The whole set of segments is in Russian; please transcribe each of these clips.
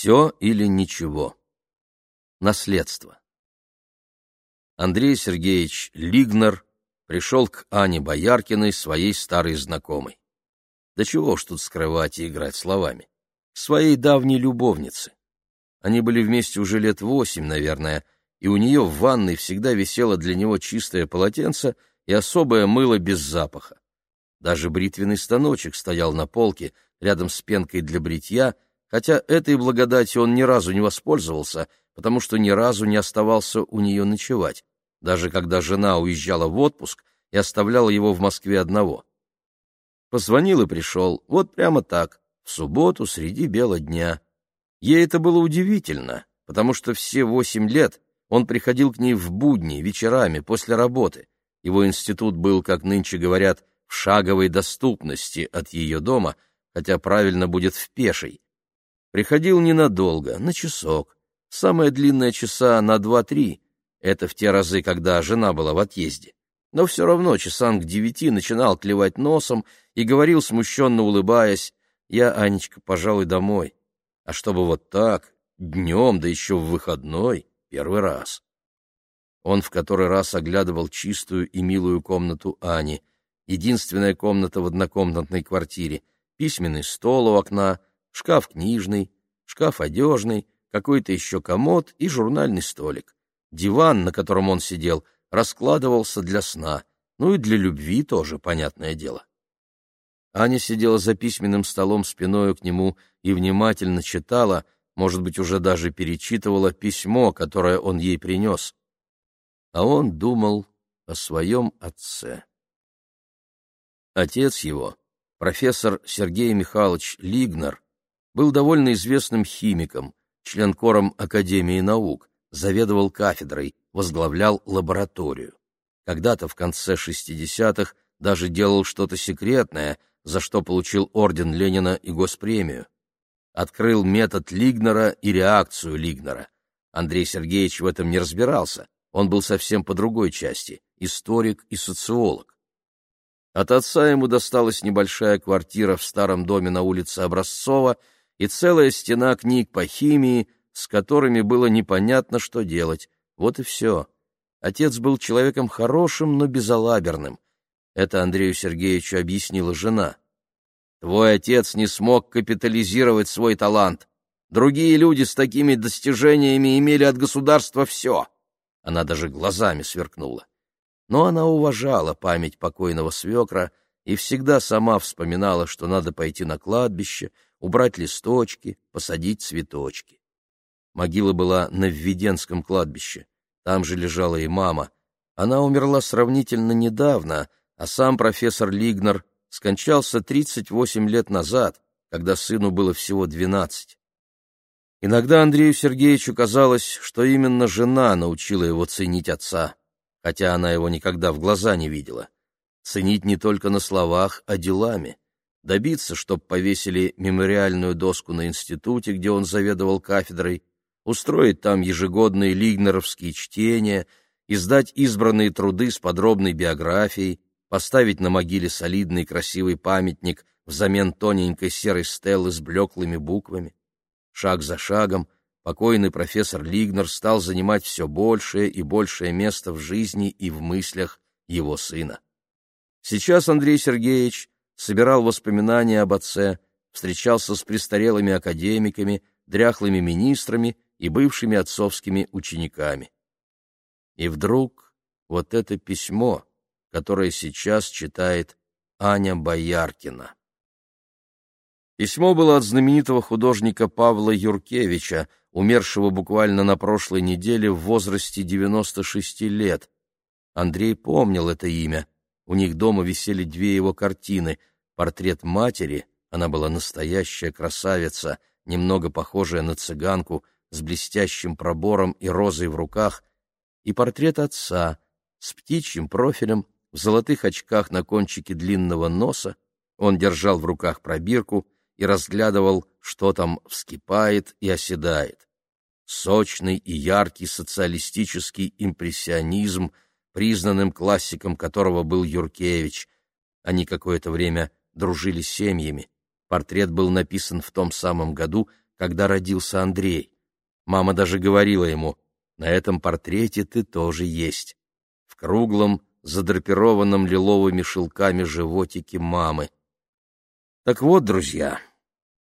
Все или ничего. Наследство. Андрей Сергеевич Лигнер пришел к Ане Бояркиной, своей старой знакомой. Да чего ж тут скрывать и играть словами. Своей давней любовнице. Они были вместе уже лет восемь, наверное, и у нее в ванной всегда висело для него чистое полотенце и особое мыло без запаха. Даже бритвенный станочек стоял на полке рядом с пенкой для бритья, хотя этой благодати он ни разу не воспользовался, потому что ни разу не оставался у нее ночевать, даже когда жена уезжала в отпуск и оставляла его в Москве одного. Позвонил и пришел, вот прямо так, в субботу среди бела дня. Ей это было удивительно, потому что все восемь лет он приходил к ней в будни, вечерами, после работы. Его институт был, как нынче говорят, в шаговой доступности от ее дома, хотя правильно будет в пешей. Приходил ненадолго, на часок. Самое длинное часа на два-три. Это в те разы, когда жена была в отъезде. Но все равно часам к девяти начинал клевать носом и говорил, смущенно улыбаясь, «Я, Анечка, пожалуй, домой». А чтобы вот так, днем, да еще в выходной, первый раз. Он в который раз оглядывал чистую и милую комнату Ани, единственная комната в однокомнатной квартире, письменный стол у окна, шкаф книжный, шкаф одежный, какой-то еще комод и журнальный столик. Диван, на котором он сидел, раскладывался для сна, ну и для любви тоже, понятное дело. Аня сидела за письменным столом спиною к нему и внимательно читала, может быть, уже даже перечитывала письмо, которое он ей принес. А он думал о своем отце. Отец его, профессор Сергей Михайлович Лигнер, был довольно известным химиком, член-кором Академии наук, заведовал кафедрой, возглавлял лабораторию. Когда-то в конце 60-х даже делал что-то секретное, за что получил орден Ленина и госпремию. Открыл метод Лигнера и реакцию Лигнера. Андрей Сергеевич в этом не разбирался, он был совсем по другой части — историк и социолог. От отца ему досталась небольшая квартира в старом доме на улице Образцова и целая стена книг по химии, с которыми было непонятно, что делать. Вот и все. Отец был человеком хорошим, но безалаберным. Это Андрею Сергеевичу объяснила жена. Твой отец не смог капитализировать свой талант. Другие люди с такими достижениями имели от государства все. Она даже глазами сверкнула. Но она уважала память покойного свекра и всегда сама вспоминала, что надо пойти на кладбище, убрать листочки, посадить цветочки. Могила была на Введенском кладбище. Там же лежала и мама. Она умерла сравнительно недавно, а сам профессор Лигнер скончался 38 лет назад, когда сыну было всего 12. Иногда Андрею Сергеевичу казалось, что именно жена научила его ценить отца, хотя она его никогда в глаза не видела. Ценить не только на словах, а делами. Добиться, чтоб повесили мемориальную доску на институте, где он заведовал кафедрой, устроить там ежегодные лигнеровские чтения, издать избранные труды с подробной биографией, поставить на могиле солидный красивый памятник взамен тоненькой серой стеллы с блеклыми буквами. Шаг за шагом покойный профессор Лигнер стал занимать все большее и большее место в жизни и в мыслях его сына. Сейчас Андрей Сергеевич собирал воспоминания об отце, встречался с престарелыми академиками, дряхлыми министрами и бывшими отцовскими учениками. И вдруг вот это письмо, которое сейчас читает Аня Бояркина. Письмо было от знаменитого художника Павла Юркевича, умершего буквально на прошлой неделе в возрасте 96 лет. Андрей помнил это имя. У них дома висели две его картины. Портрет матери, она была настоящая красавица, немного похожая на цыганку, с блестящим пробором и розой в руках, и портрет отца с птичьим профилем, в золотых очках на кончике длинного носа, он держал в руках пробирку и разглядывал, что там вскипает и оседает. Сочный и яркий социалистический импрессионизм, признанным классиком которого был Юркевич. Они какое-то время дружили семьями. Портрет был написан в том самом году, когда родился Андрей. Мама даже говорила ему, на этом портрете ты тоже есть. В круглом, задрапированном лиловыми шелками животике мамы. Так вот, друзья,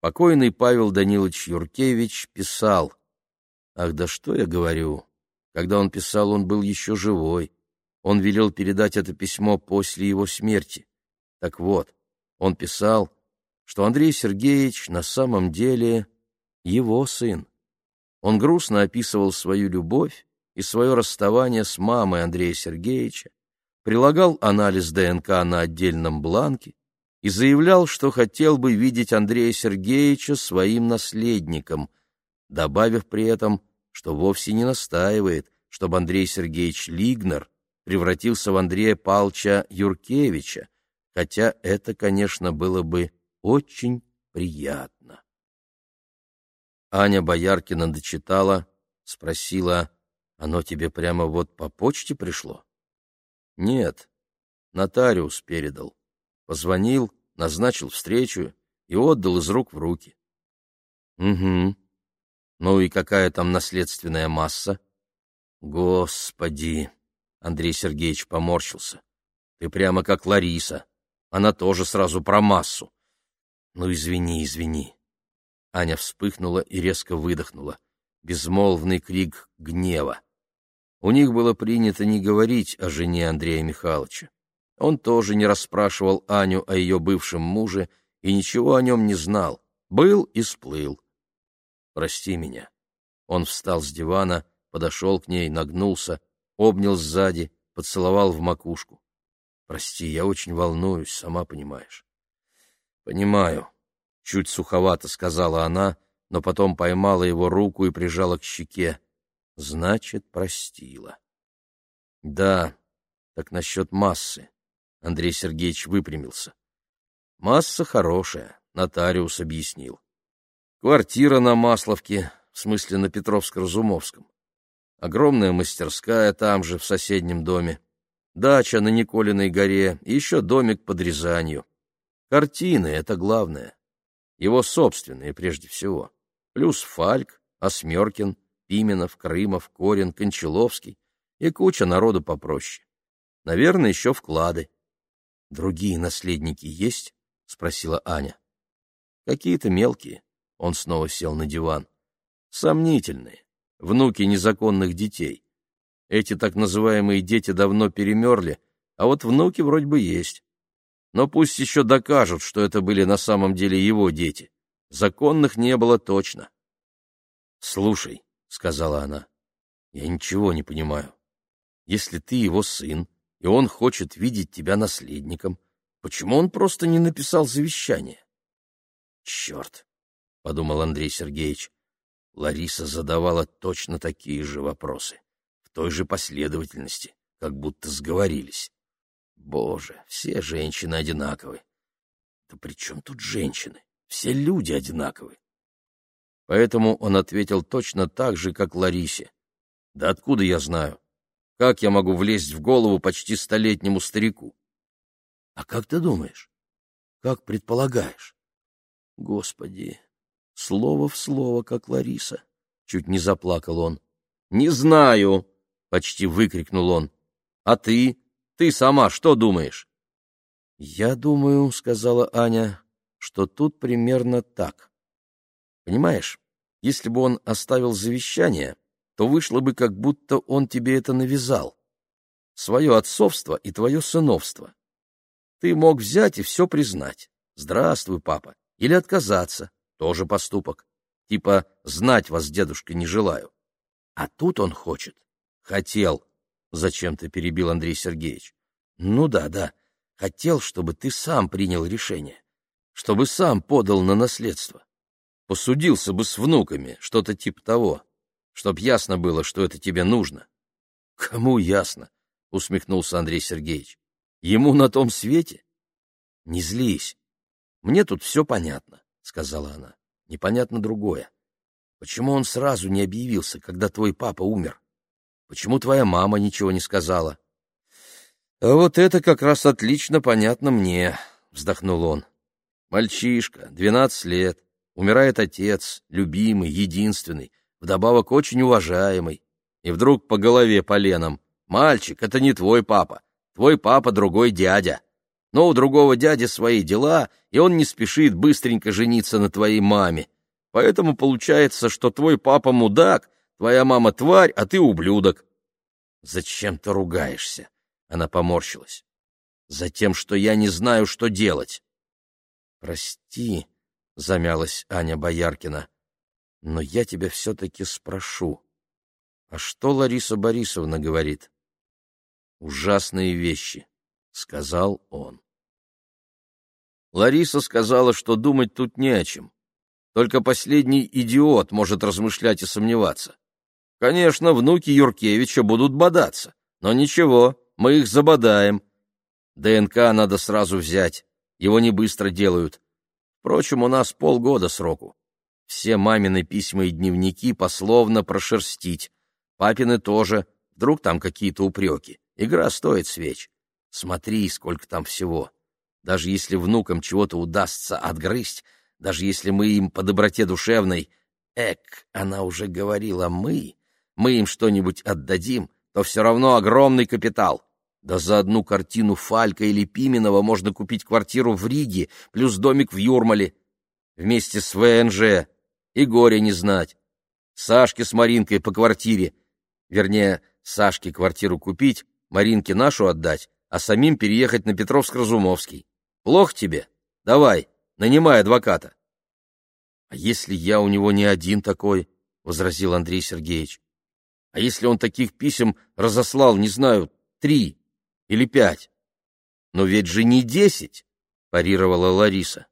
покойный Павел Данилович Юркевич писал. Ах, да что я говорю, когда он писал, он был еще живой. Он велел передать это письмо после его смерти. Так вот, он писал, что Андрей Сергеевич на самом деле его сын. Он грустно описывал свою любовь и свое расставание с мамой Андрея Сергеевича, прилагал анализ ДНК на отдельном бланке и заявлял, что хотел бы видеть Андрея Сергеевича своим наследником, добавив при этом, что вовсе не настаивает, чтобы Андрей Сергеевич Лигнер превратился в Андрея Палча Юркевича, хотя это, конечно, было бы очень приятно. Аня Бояркина дочитала, спросила, «Оно тебе прямо вот по почте пришло?» «Нет, нотариус передал. Позвонил, назначил встречу и отдал из рук в руки». «Угу. Ну и какая там наследственная масса?» «Господи!» — Андрей Сергеевич поморщился. «Ты прямо как Лариса. Она тоже сразу про массу. Ну, извини, извини. Аня вспыхнула и резко выдохнула. Безмолвный крик гнева. У них было принято не говорить о жене Андрея Михайловича. Он тоже не расспрашивал Аню о ее бывшем муже и ничего о нем не знал. Был и сплыл. «Прости меня». Он встал с дивана, подошел к ней, нагнулся, обнял сзади, поцеловал в макушку. «Прости, я очень волнуюсь, сама понимаешь». «Понимаю», — чуть суховато сказала она, но потом поймала его руку и прижала к щеке. «Значит, простила». «Да, так насчет массы». Андрей Сергеевич выпрямился. «Масса хорошая», — нотариус объяснил. «Квартира на Масловке, в смысле на Петровско-Разумовском. Огромная мастерская там же, в соседнем доме. Дача на Николиной горе и еще домик под Рязанью. Картины — это главное. Его собственные прежде всего. Плюс Фальк, Осмеркин, Пименов, Крымов, Корин, Кончаловский и куча народу попроще. Наверное, еще вклады. «Другие наследники есть?» — спросила Аня. «Какие-то мелкие». Он снова сел на диван. «Сомнительные. Внуки незаконных детей. Эти так называемые дети давно перемерли, а вот внуки вроде бы есть. Но пусть еще докажут, что это были на самом деле его дети. Законных не было точно. «Слушай», — сказала она, — «я ничего не понимаю. Если ты его сын, и он хочет видеть тебя наследником, почему он просто не написал завещание?» «Черт», — подумал Андрей Сергеевич, — Лариса задавала точно такие же вопросы, в той же последовательности, как будто сговорились. Боже, все женщины одинаковы. Да при чем тут женщины? Все люди одинаковы. Поэтому он ответил точно так же, как Ларисе. Да откуда я знаю? Как я могу влезть в голову почти столетнему старику? А как ты думаешь? Как предполагаешь? Господи, слово в слово, как Лариса. Чуть не заплакал он. Не знаю, почти выкрикнул он. А ты? Ты сама что думаешь? — Я думаю, — сказала Аня, — что тут примерно так. Понимаешь, если бы он оставил завещание, то вышло бы, как будто он тебе это навязал. Свое отцовство и твое сыновство. Ты мог взять и все признать. Здравствуй, папа. Или отказаться. Тоже поступок. Типа, знать вас, дедушка, не желаю. А тут он хочет. Хотел Зачем-то перебил Андрей Сергеевич. Ну да, да. Хотел, чтобы ты сам принял решение. Чтобы сам подал на наследство. Посудился бы с внуками, что-то типа того. Чтоб ясно было, что это тебе нужно. Кому ясно? Усмехнулся Андрей Сергеевич. Ему на том свете? Не злись. Мне тут все понятно, сказала она. Непонятно другое. Почему он сразу не объявился, когда твой папа умер? Почему твоя мама ничего не сказала? — А вот это как раз отлично понятно мне, — вздохнул он. — Мальчишка, двенадцать лет, Умирает отец, любимый, единственный, вдобавок очень уважаемый. И вдруг по голове поленом. «Мальчик, это не твой папа. Твой папа другой дядя. Но у другого дяди свои дела, и он не спешит быстренько жениться на твоей маме. Поэтому получается, что твой папа мудак, твоя мама тварь, а ты ублюдок». «Зачем ты ругаешься?» — она поморщилась. «Затем, что я не знаю, что делать». «Прости», — замялась Аня Бояркина, — «но я тебя все-таки спрошу. А что Лариса Борисовна говорит?» «Ужасные вещи», — сказал он. Лариса сказала, что думать тут не о чем. Только последний идиот может размышлять и сомневаться. Конечно, внуки Юркевича будут бодаться, но ничего, мы их забодаем. ДНК надо сразу взять, его не быстро делают. Впрочем, у нас полгода сроку. Все мамины письма и дневники пословно прошерстить. Папины тоже, вдруг там какие-то упреки. Игра стоит свеч. Смотри, сколько там всего. Даже если внукам чего-то удастся отгрызть, даже если мы им по доброте душевной... Эк, она уже говорила «мы», мы им что-нибудь отдадим, то все равно огромный капитал. Да за одну картину Фалька или Пименова можно купить квартиру в Риге, плюс домик в Юрмале. Вместе с ВНЖ. И горе не знать. Сашке с Маринкой по квартире. Вернее, Сашке квартиру купить, Маринке нашу отдать, а самим переехать на Петровск-Разумовский. Плохо тебе? Давай, нанимай адвоката. — А если я у него не один такой? — возразил Андрей Сергеевич. — А если он таких писем разослал, не знаю, три? или пять. Но ведь же не десять, парировала Лариса,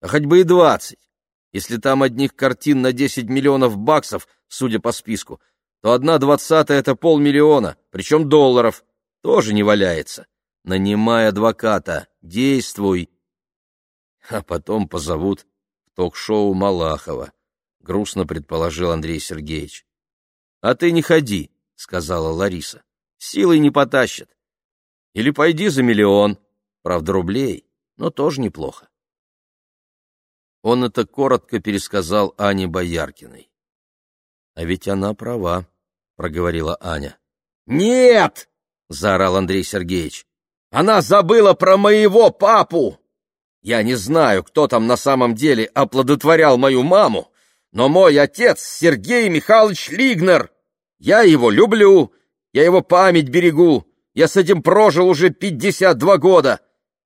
а хоть бы и двадцать. Если там одних картин на десять миллионов баксов, судя по списку, то одна двадцатая — это полмиллиона, причем долларов. Тоже не валяется. Нанимай адвоката, действуй. А потом позовут в ток-шоу Малахова, — грустно предположил Андрей Сергеевич. — А ты не ходи, — сказала Лариса. — Силой не потащат. Или пойди за миллион, правда, рублей, но тоже неплохо. Он это коротко пересказал Ане Бояркиной. «А ведь она права», — проговорила Аня. «Нет!» — заорал Андрей Сергеевич. «Она забыла про моего папу! Я не знаю, кто там на самом деле оплодотворял мою маму, но мой отец Сергей Михайлович Лигнер. Я его люблю, я его память берегу, я с этим прожил уже пятьдесят два года.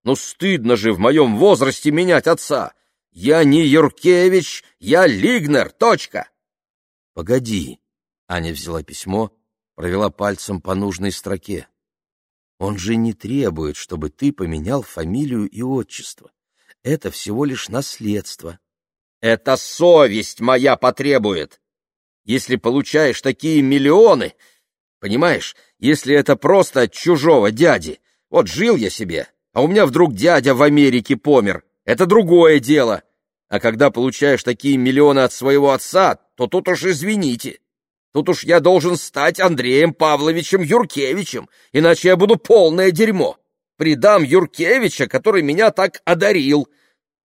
Ну, стыдно же в моем возрасте менять отца. Я не Юркевич, я Лигнер, точка. Погоди. Аня взяла письмо, провела пальцем по нужной строке. Он же не требует, чтобы ты поменял фамилию и отчество. Это всего лишь наследство. Это совесть моя потребует. Если получаешь такие миллионы, Понимаешь, если это просто от чужого дяди. Вот жил я себе, а у меня вдруг дядя в Америке помер. Это другое дело. А когда получаешь такие миллионы от своего отца, то тут уж извините. Тут уж я должен стать Андреем Павловичем Юркевичем, иначе я буду полное дерьмо. Придам Юркевича, который меня так одарил.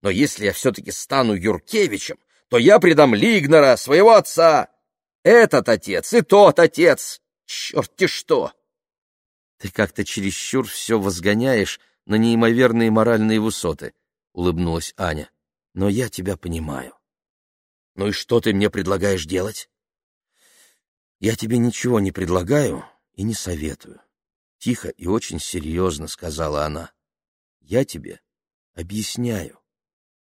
Но если я все-таки стану Юркевичем, то я предам Лигнера, своего отца. Этот отец и тот отец. Черт-те что! Ты как-то чересчур все возгоняешь на неимоверные моральные высоты, — улыбнулась Аня. Но я тебя понимаю. Ну и что ты мне предлагаешь делать? Я тебе ничего не предлагаю и не советую. Тихо и очень серьезно сказала она. Я тебе объясняю.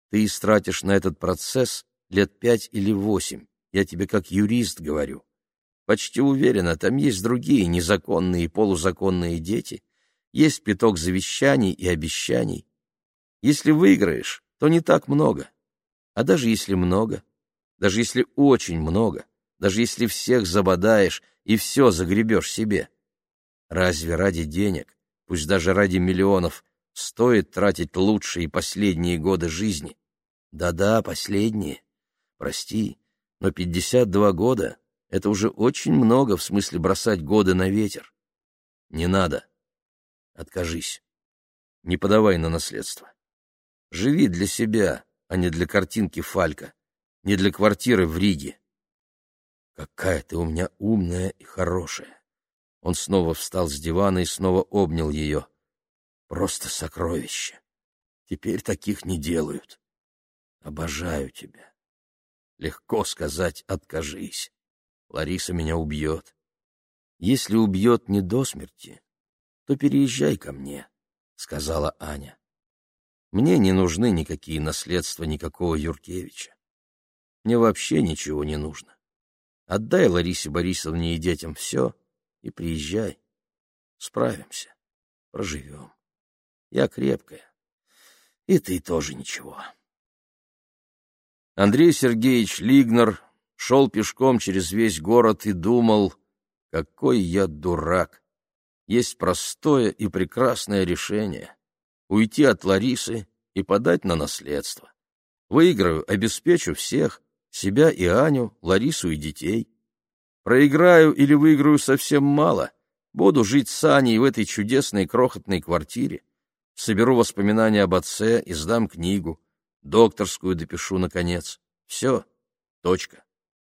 Ты истратишь на этот процесс лет пять или восемь. Я тебе как юрист говорю. Почти уверена, там есть другие незаконные и полузаконные дети, есть пяток завещаний и обещаний. Если выиграешь, то не так много. А даже если много, даже если очень много, даже если всех забодаешь и все загребешь себе, разве ради денег, пусть даже ради миллионов, стоит тратить лучшие последние годы жизни? Да-да, последние. Прости, но пятьдесят два года это уже очень много в смысле бросать годы на ветер. Не надо. Откажись. Не подавай на наследство. Живи для себя, а не для картинки Фалька. не для квартиры в Риге. Какая ты у меня умная и хорошая. Он снова встал с дивана и снова обнял ее. Просто сокровище. Теперь таких не делают. Обожаю тебя. Легко сказать «откажись». Лариса меня убьет. Если убьет не до смерти, то переезжай ко мне, — сказала Аня. Мне не нужны никакие наследства никакого Юркевича. Мне вообще ничего не нужно. Отдай Ларисе Борисовне и детям все и приезжай. Справимся, проживем. Я крепкая, и ты тоже ничего. Андрей Сергеевич Лигнер шел пешком через весь город и думал, какой я дурак. Есть простое и прекрасное решение — уйти от Ларисы и подать на наследство. Выиграю, обеспечу всех, себя и Аню, Ларису и детей. Проиграю или выиграю совсем мало, буду жить с Аней в этой чудесной крохотной квартире, соберу воспоминания об отце и сдам книгу, докторскую допишу, наконец. Все, точка.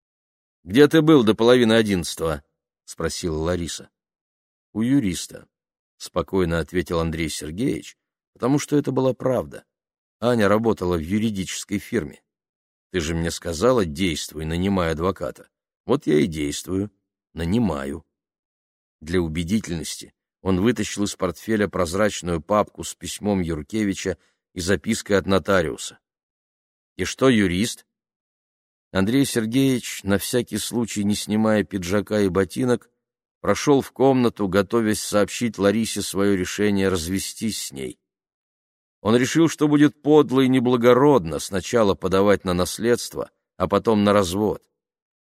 — Где ты был до половины одиннадцатого? — спросила Лариса. — У юриста, — спокойно ответил Андрей Сергеевич, потому что это была правда. Аня работала в юридической фирме. Ты же мне сказала, действуй, нанимай адвоката. Вот я и действую, нанимаю. Для убедительности он вытащил из портфеля прозрачную папку с письмом Юркевича и запиской от нотариуса. И что юрист? Андрей Сергеевич, на всякий случай не снимая пиджака и ботинок, прошел в комнату, готовясь сообщить Ларисе свое решение развестись с ней. Он решил, что будет подло и неблагородно сначала подавать на наследство, а потом на развод.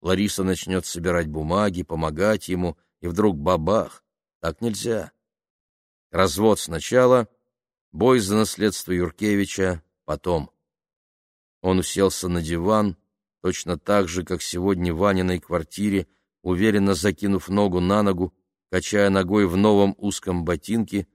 Лариса начнет собирать бумаги, помогать ему, и вдруг бабах. Так нельзя. Развод сначала, бой за наследство Юркевича потом. Он уселся на диван, точно так же, как сегодня в Ваниной квартире, уверенно закинув ногу на ногу, качая ногой в новом узком ботинке,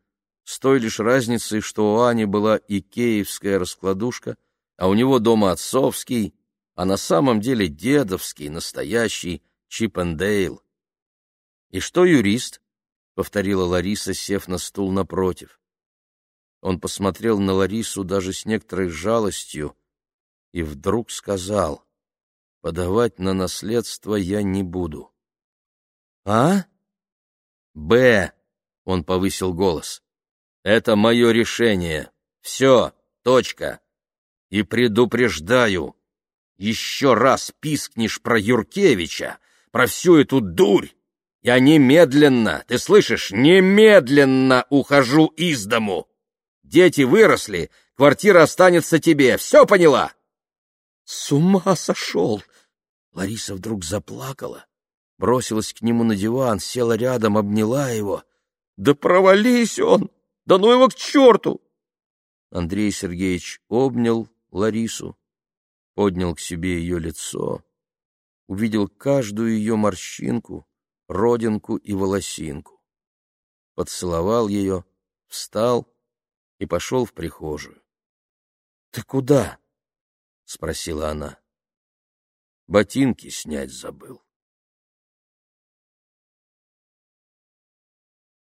с той лишь разницей, что у Ани была икеевская раскладушка, а у него дома отцовский, а на самом деле дедовский, настоящий Чиппендейл. «И что юрист?» — повторила Лариса, сев на стул напротив. Он посмотрел на Ларису даже с некоторой жалостью и вдруг сказал, «Подавать на наследство я не буду». «А?» «Б», — он повысил голос, — «это мое решение. Все, точка. И предупреждаю, еще раз пискнешь про Юркевича, про всю эту дурь, я немедленно, ты слышишь, немедленно ухожу из дому. Дети выросли, квартира останется тебе. Все поняла? С ума сошел! Лариса вдруг заплакала, бросилась к нему на диван, села рядом, обняла его. Да провались он! Да ну его к черту! Андрей Сергеевич обнял Ларису, поднял к себе ее лицо, увидел каждую ее морщинку, родинку и волосинку. Поцеловал ее, встал и пошел в прихожую. — Ты куда? — спросила она. — Ботинки снять забыл.